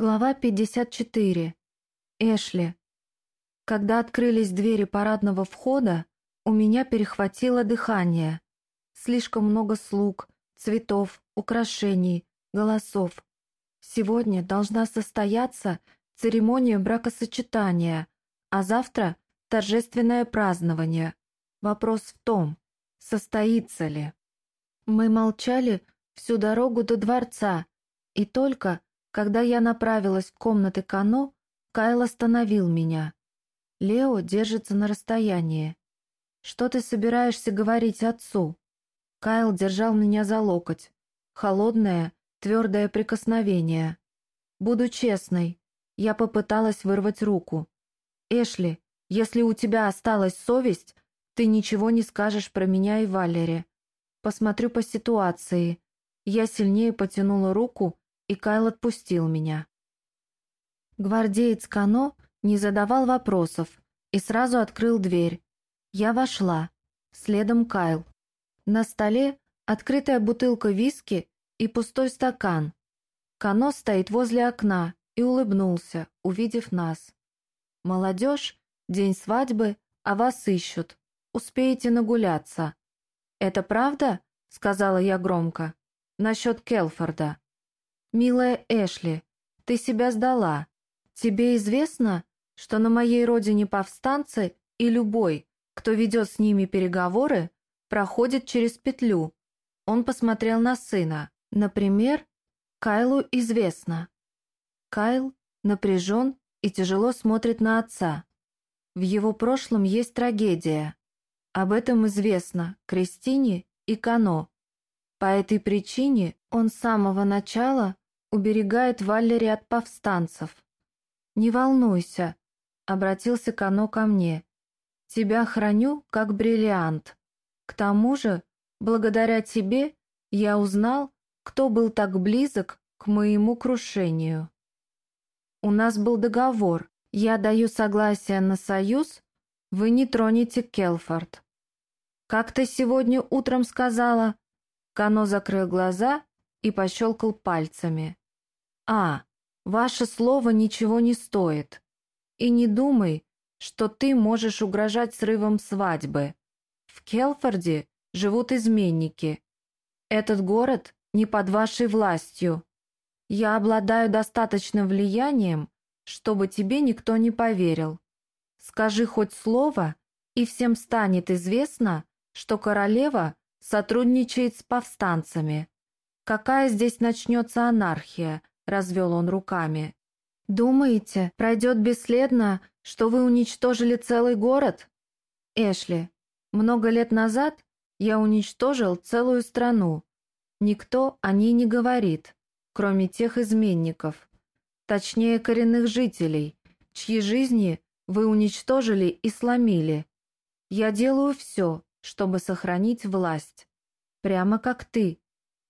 Глава 54. Эшли. Когда открылись двери парадного входа, у меня перехватило дыхание. Слишком много слуг, цветов, украшений, голосов. Сегодня должна состояться церемония бракосочетания, а завтра – торжественное празднование. Вопрос в том, состоится ли. Мы молчали всю дорогу до дворца, и только – когда я направилась в комнаты Кано, Кайл остановил меня. Лео держится на расстоянии. «Что ты собираешься говорить отцу?» Кайл держал меня за локоть. Холодное, твердое прикосновение. «Буду честной». Я попыталась вырвать руку. «Эшли, если у тебя осталась совесть, ты ничего не скажешь про меня и Валери. Посмотрю по ситуации». Я сильнее потянула руку и Кайл отпустил меня. Гвардеец Кано не задавал вопросов и сразу открыл дверь. Я вошла. Следом Кайл. На столе открытая бутылка виски и пустой стакан. Кано стоит возле окна и улыбнулся, увидев нас. «Молодежь, день свадьбы, а вас ищут. Успеете нагуляться». «Это правда?» — сказала я громко. «Насчет Келфорда». «Милая Эшли, ты себя сдала. Тебе известно, что на моей родине повстанцы и любой, кто ведет с ними переговоры, проходит через петлю». Он посмотрел на сына. Например, Кайлу известно. Кайл напряжен и тяжело смотрит на отца. В его прошлом есть трагедия. Об этом известно Кристине и Кано. По этой причине он с самого начала уберегает Валери от повстанцев. «Не волнуйся», — обратился Кано ко мне. «Тебя храню, как бриллиант. К тому же, благодаря тебе, я узнал, кто был так близок к моему крушению. У нас был договор. Я даю согласие на союз, вы не тронете Келфорд. Как ты сегодня утром сказала?» Кано закрыл глаза и пощелкал пальцами. «А, ваше слово ничего не стоит. И не думай, что ты можешь угрожать срывом свадьбы. В Келфорде живут изменники. Этот город не под вашей властью. Я обладаю достаточным влиянием, чтобы тебе никто не поверил. Скажи хоть слово, и всем станет известно, что королева сотрудничает с повстанцами. Какая здесь начнется анархия, развел он руками. «Думаете, пройдет бесследно, что вы уничтожили целый город?» «Эшли, много лет назад я уничтожил целую страну. Никто о ней не говорит, кроме тех изменников, точнее коренных жителей, чьи жизни вы уничтожили и сломили. Я делаю все, чтобы сохранить власть. Прямо как ты.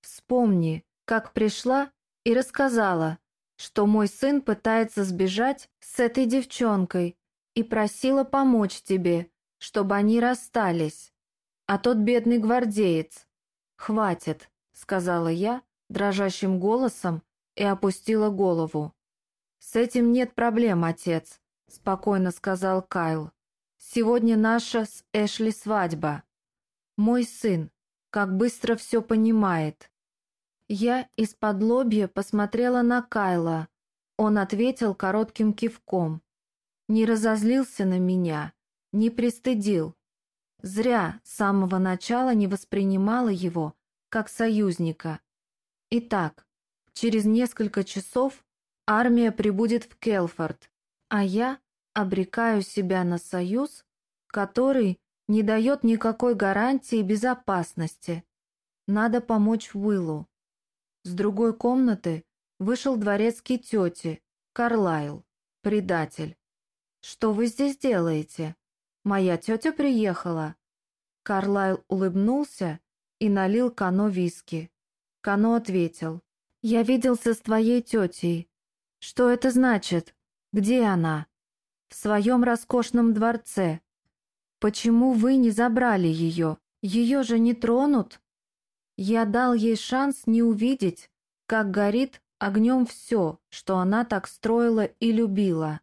Вспомни, как пришла и рассказала, что мой сын пытается сбежать с этой девчонкой и просила помочь тебе, чтобы они расстались. А тот бедный гвардеец. «Хватит», — сказала я дрожащим голосом и опустила голову. «С этим нет проблем, отец», — спокойно сказал Кайл. «Сегодня наша с Эшли свадьба. Мой сын, как быстро все понимает. Я из-под лобья посмотрела на Кайла. Он ответил коротким кивком. Не разозлился на меня, не пристыдил. Зря с самого начала не воспринимала его как союзника. Итак, через несколько часов армия прибудет в Келфорд, а я обрекаю себя на союз, который не дает никакой гарантии безопасности. Надо помочь Уиллу. С другой комнаты вышел дворецкий тети, Карлайл, предатель. «Что вы здесь делаете? Моя тетя приехала». Карлайл улыбнулся и налил Кано виски. Кано ответил. «Я виделся с твоей тетей. Что это значит? Где она?» «В своем роскошном дворце. Почему вы не забрали ее? Ее же не тронут?» Я дал ей шанс не увидеть, как горит огнем все, что она так строила и любила.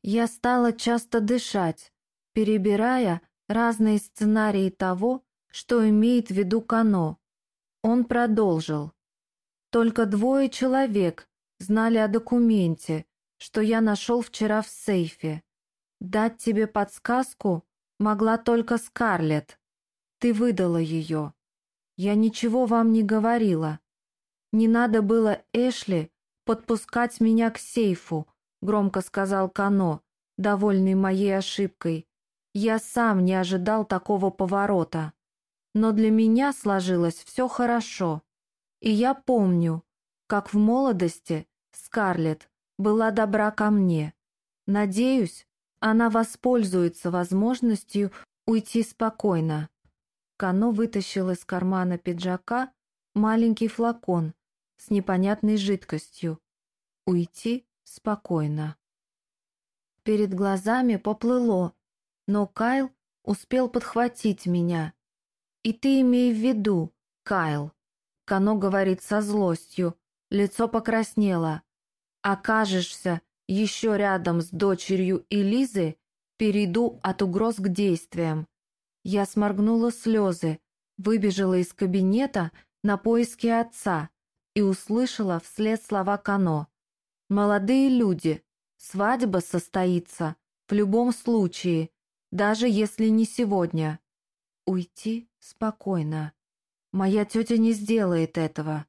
Я стала часто дышать, перебирая разные сценарии того, что имеет в виду Кано. Он продолжил. Только двое человек знали о документе, что я нашел вчера в сейфе. Дать тебе подсказку могла только Скарлетт. Ты выдала ее. Я ничего вам не говорила. Не надо было Эшли подпускать меня к сейфу, громко сказал Кано, довольный моей ошибкой. Я сам не ожидал такого поворота. Но для меня сложилось все хорошо. И я помню, как в молодости Скарлетт была добра ко мне. Надеюсь, она воспользуется возможностью уйти спокойно. Кано вытащил из кармана пиджака маленький флакон с непонятной жидкостью. Уйти спокойно. Перед глазами поплыло, но Кайл успел подхватить меня. «И ты имей в виду, Кайл», — Кано говорит со злостью, лицо покраснело. «Окажешься еще рядом с дочерью Элизы, перейду от угроз к действиям». Я сморгнула слезы, выбежала из кабинета на поиски отца и услышала вслед слова Кано. «Молодые люди, свадьба состоится в любом случае, даже если не сегодня. Уйти спокойно. Моя тетя не сделает этого.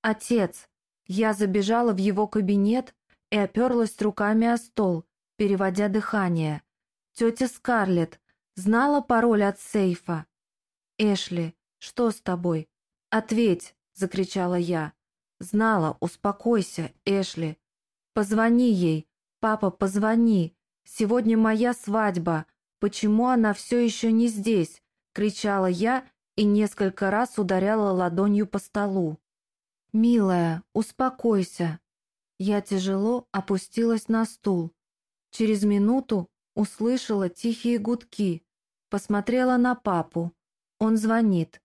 Отец, я забежала в его кабинет и оперлась руками о стол, переводя дыхание. Тетя Скарлетт знала пароль от сейфа. «Эшли, что с тобой? Ответь!» — закричала я. «Знала, успокойся, Эшли. Позвони ей, папа, позвони. Сегодня моя свадьба. Почему она все еще не здесь?» — кричала я и несколько раз ударяла ладонью по столу. «Милая, успокойся, я тяжело опустилась на стул. Через минуту услышала тихие гудки. Посмотрела на папу. Он звонит.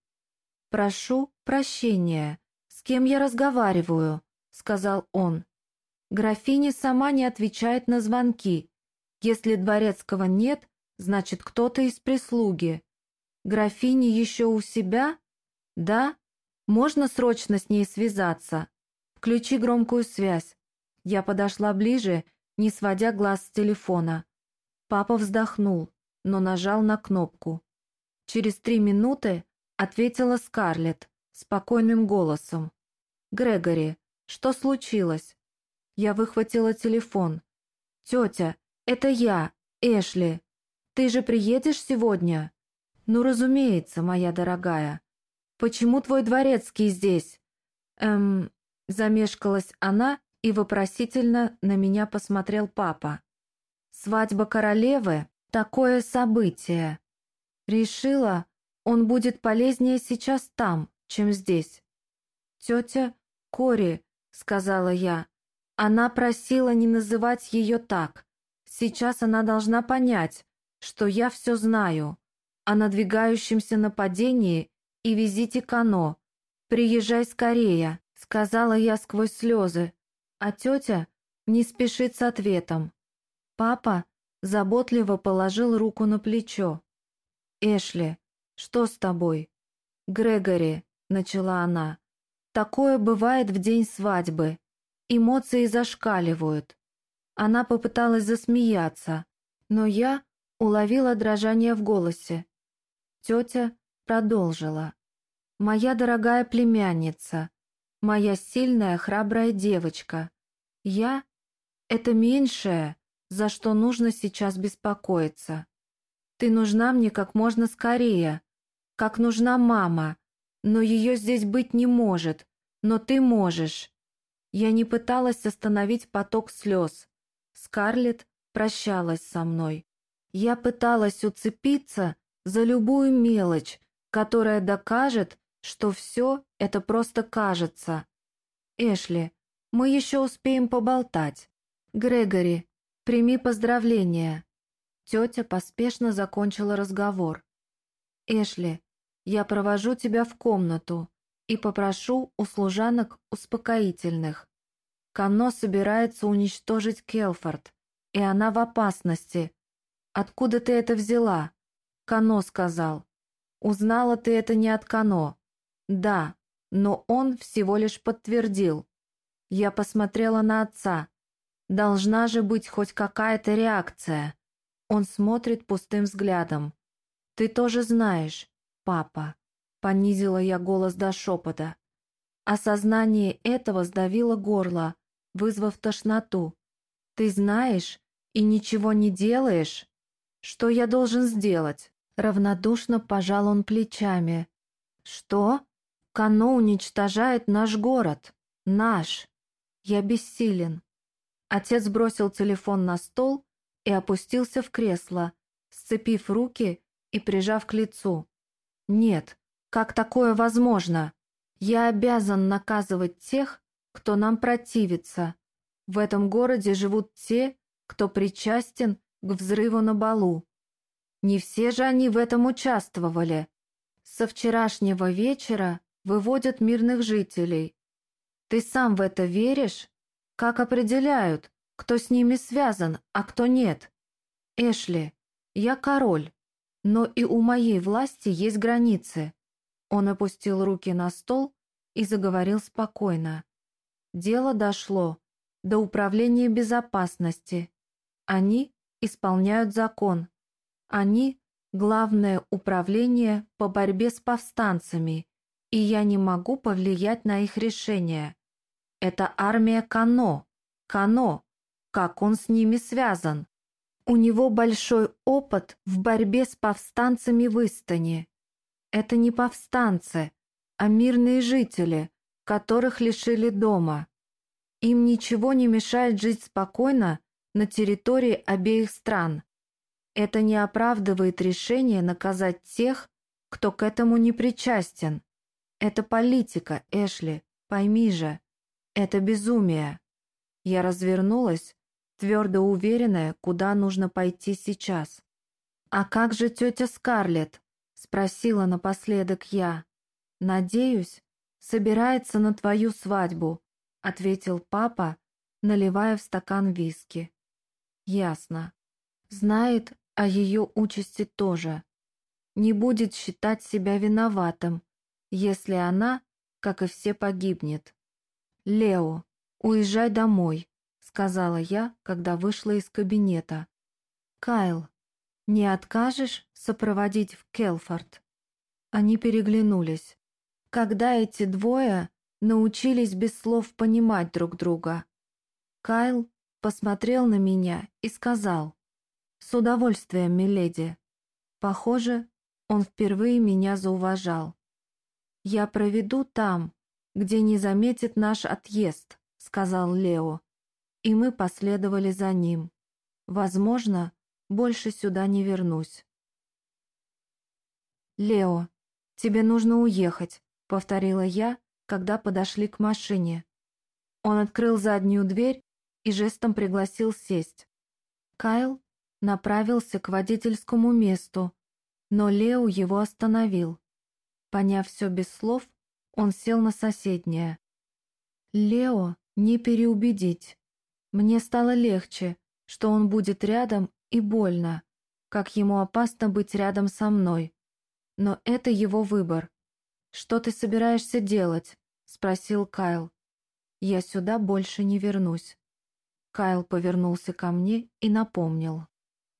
«Прошу прощения. С кем я разговариваю?» — сказал он. Графиня сама не отвечает на звонки. Если дворецкого нет, значит, кто-то из прислуги. Графиня еще у себя? Да? Можно срочно с ней связаться? Включи громкую связь. Я подошла ближе, не сводя глаз с телефона. Папа вздохнул, но нажал на кнопку. Через три минуты ответила Скарлетт спокойным голосом. «Грегори, что случилось?» Я выхватила телефон. «Тетя, это я, Эшли. Ты же приедешь сегодня?» «Ну, разумеется, моя дорогая. Почему твой дворецкий здесь?» «Эм...» Замешкалась она и вопросительно на меня посмотрел папа. «Свадьба королевы — такое событие. Решила, он будет полезнее сейчас там, чем здесь». «Тетя Кори», — сказала я, — «она просила не называть ее так. Сейчас она должна понять, что я все знаю о надвигающемся нападении и визите Кано. Приезжай скорее», — сказала я сквозь слезы, а тетя не спешит с ответом. Папа заботливо положил руку на плечо. «Эшли, что с тобой?» «Грегори», — начала она, — «такое бывает в день свадьбы. Эмоции зашкаливают». Она попыталась засмеяться, но я уловила дрожание в голосе. Тетя продолжила. «Моя дорогая племянница, моя сильная, храбрая девочка. Я — это меньшее, за что нужно сейчас беспокоиться. Ты нужна мне как можно скорее, как нужна мама, но ее здесь быть не может, но ты можешь. Я не пыталась остановить поток слез. Скарлетт прощалась со мной. Я пыталась уцепиться за любую мелочь, которая докажет, что все это просто кажется. Эшли, мы еще успеем поболтать. Грегори, прими поздравления. Тетя поспешно закончила разговор. Эшли, я провожу тебя в комнату и попрошу у служанок успокоительных. Кано собирается уничтожить Келфорд, и она в опасности. Откуда ты это взяла? Кано сказал. Узнала ты это не от Кано. Да, но он всего лишь подтвердил. Я посмотрела на отца. Должна же быть хоть какая-то реакция. Он смотрит пустым взглядом. Ты тоже знаешь, папа. Понизила я голос до шепота. Осознание этого сдавило горло, вызвав тошноту. «Ты знаешь и ничего не делаешь? Что я должен сделать?» Равнодушно пожал он плечами. «Что? Кано уничтожает наш город. Наш. Я бессилен». Отец бросил телефон на стол и опустился в кресло, сцепив руки и прижав к лицу. «Нет, как такое возможно? Я обязан наказывать тех, кто нам противится. В этом городе живут те, кто причастен к взрыву на балу. Не все же они в этом участвовали. Со вчерашнего вечера выводят мирных жителей. Ты сам в это веришь? Как определяют, кто с ними связан, а кто нет? Эшли, я король, но и у моей власти есть границы. Он опустил руки на стол и заговорил спокойно. Дело дошло до управления безопасности. Они исполняют закон. Они – главное управление по борьбе с повстанцами, и я не могу повлиять на их решение. Это армия Кано. Кано. Как он с ними связан? У него большой опыт в борьбе с повстанцами в Истане. Это не повстанцы, а мирные жители, которых лишили дома. Им ничего не мешает жить спокойно на территории обеих стран. Это не оправдывает решение наказать тех, кто к этому не причастен. Это политика, Эшли, пойми же. Это безумие. Я развернулась, твердо уверенная, куда нужно пойти сейчас. «А как же тетя Скарлетт?» — спросила напоследок я. «Надеюсь, собирается на твою свадьбу», — ответил папа, наливая в стакан виски. «Ясно. Знает о ее участи тоже. Не будет считать себя виноватым, если она, как и все, погибнет. Лео, уезжай домой», — сказала я, когда вышла из кабинета. «Кайл, не откажешь сопроводить в Келфорд?» Они переглянулись когда эти двое научились без слов понимать друг друга. Кайл посмотрел на меня и сказал, «С удовольствием, миледи». Похоже, он впервые меня зауважал. «Я проведу там, где не заметит наш отъезд», — сказал Лео, и мы последовали за ним. Возможно, больше сюда не вернусь. «Лео, тебе нужно уехать», — повторила я, когда подошли к машине. Он открыл заднюю дверь и жестом пригласил сесть. Кайл направился к водительскому месту, но Лео его остановил. Поняв все без слов, он сел на соседнее. Лео не переубедить. Мне стало легче, что он будет рядом и больно, как ему опасно быть рядом со мной. Но это его выбор. «Что ты собираешься делать?» — спросил Кайл. «Я сюда больше не вернусь». Кайл повернулся ко мне и напомнил.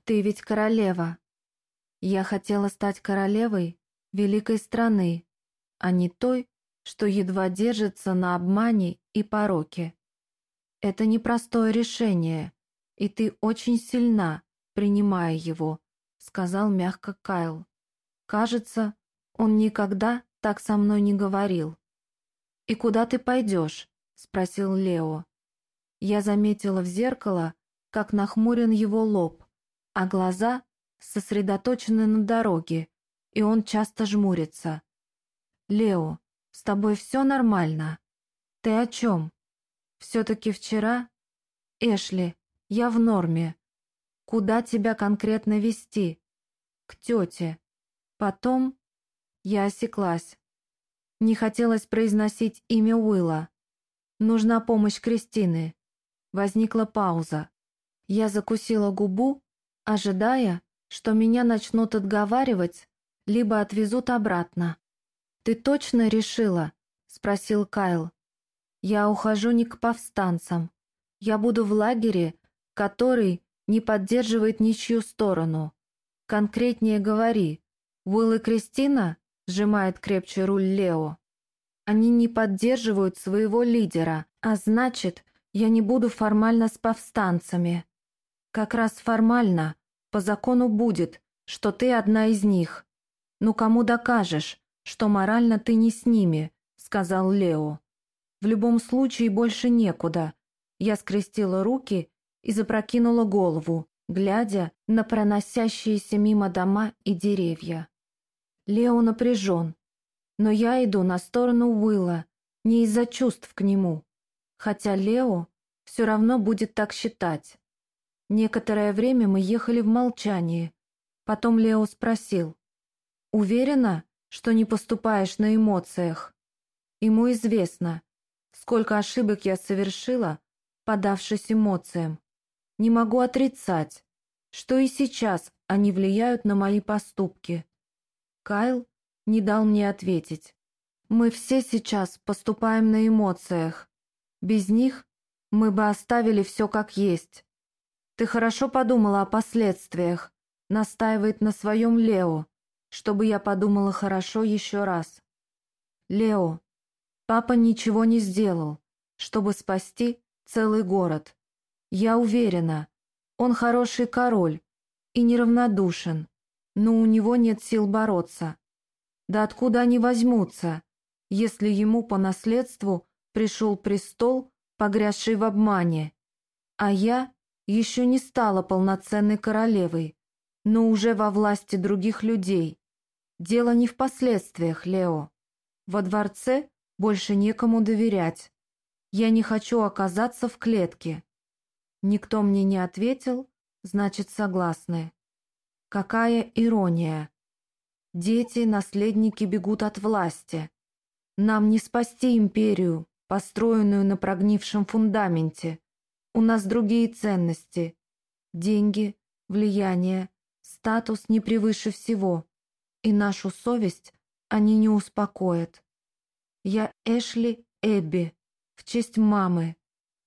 «Ты ведь королева. Я хотела стать королевой великой страны, а не той, что едва держится на обмане и пороке. Это непростое решение, и ты очень сильна, принимая его», — сказал мягко Кайл. «Кажется, он никогда так со мной не говорил. «И куда ты пойдешь?» — спросил Лео. Я заметила в зеркало, как нахмурен его лоб, а глаза сосредоточены на дороге, и он часто жмурится. «Лео, с тобой все нормально? Ты о чем? Все-таки вчера...» «Эшли, я в норме. Куда тебя конкретно вести?» «К тете. Потом я осеклась. Не хотелось произносить имя Уилла. Нужна помощь Кристины. Возникла пауза. Я закусила губу, ожидая, что меня начнут отговаривать, либо отвезут обратно. «Ты точно решила?» — спросил Кайл. «Я ухожу не к повстанцам. Я буду в лагере, который не поддерживает ничью сторону. Конкретнее говори. Уилл и Кристина?» — сжимает крепче руль Лео. «Они не поддерживают своего лидера, а значит, я не буду формально с повстанцами. Как раз формально, по закону будет, что ты одна из них. Ну кому докажешь, что морально ты не с ними?» — сказал Лео. «В любом случае больше некуда». Я скрестила руки и запрокинула голову, глядя на проносящиеся мимо дома и деревья. Лео напряжен, но я иду на сторону Уилла не из-за чувств к нему, хотя Лео все равно будет так считать. Некоторое время мы ехали в молчании. Потом Лео спросил, «Уверена, что не поступаешь на эмоциях?» Ему известно, сколько ошибок я совершила, подавшись эмоциям. Не могу отрицать, что и сейчас они влияют на мои поступки. Кайл не дал мне ответить. Мы все сейчас поступаем на эмоциях. Без них мы бы оставили все как есть. Ты хорошо подумала о последствиях, настаивает на своем Лео, чтобы я подумала хорошо еще раз. Лео, папа ничего не сделал, чтобы спасти целый город. Я уверена, он хороший король и неравнодушен, но у него нет сил бороться. Да откуда они возьмутся, если ему по наследству пришел престол, погрязший в обмане? А я еще не стала полноценной королевой, но уже во власти других людей. Дело не в последствиях, Лео. Во дворце больше некому доверять. Я не хочу оказаться в клетке. Никто мне не ответил, значит, согласны. Какая ирония. Дети, наследники бегут от власти. Нам не спасти империю, построенную на прогнившем фундаменте. У нас другие ценности. Деньги, влияние, статус не превыше всего. И нашу совесть они не успокоят. Я Эшли Эбби, в честь мамы.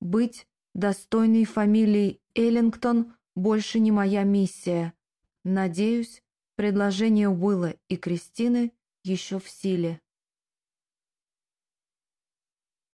Быть достойной фамилии Эллингтон больше не моя миссия. Надеюсь, предложение Уилла и Кристины еще в силе.